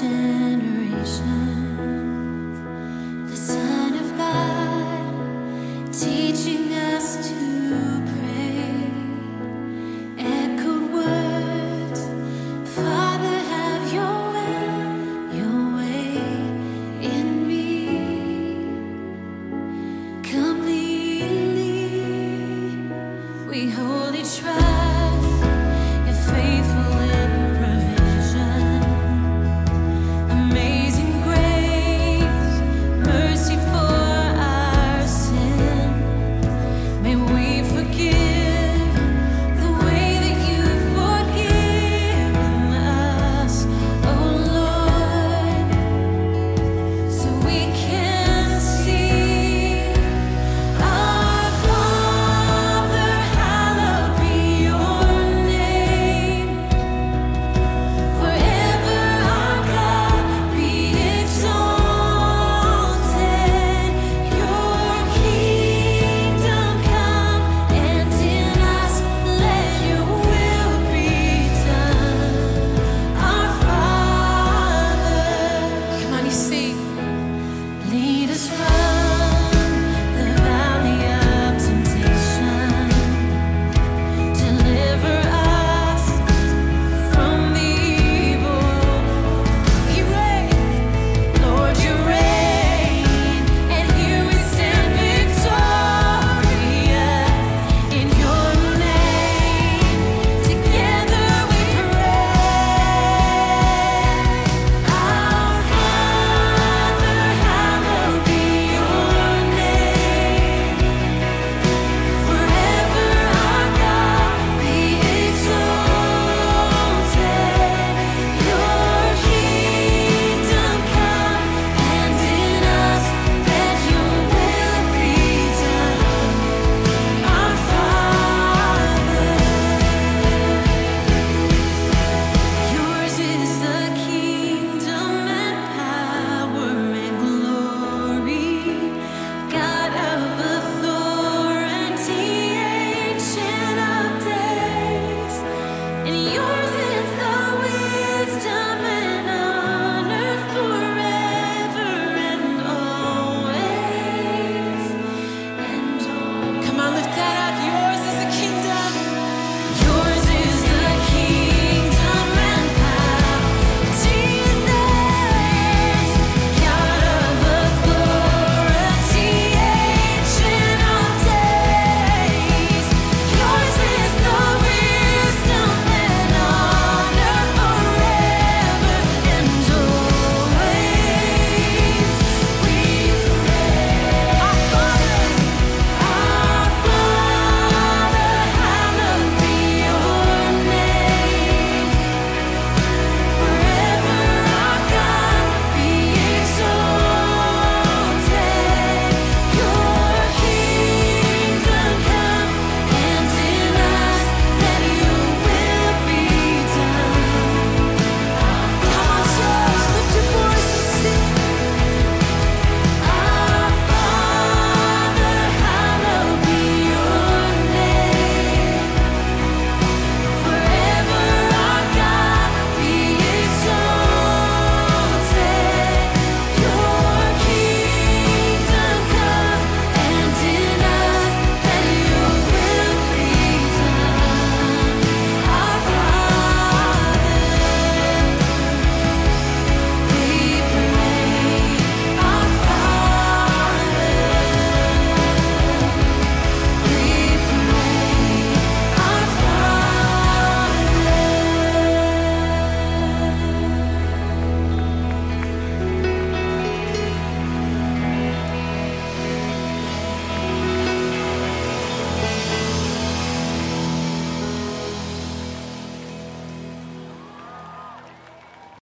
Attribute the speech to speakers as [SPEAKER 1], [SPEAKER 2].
[SPEAKER 1] generations. The Son of God teaching Trust.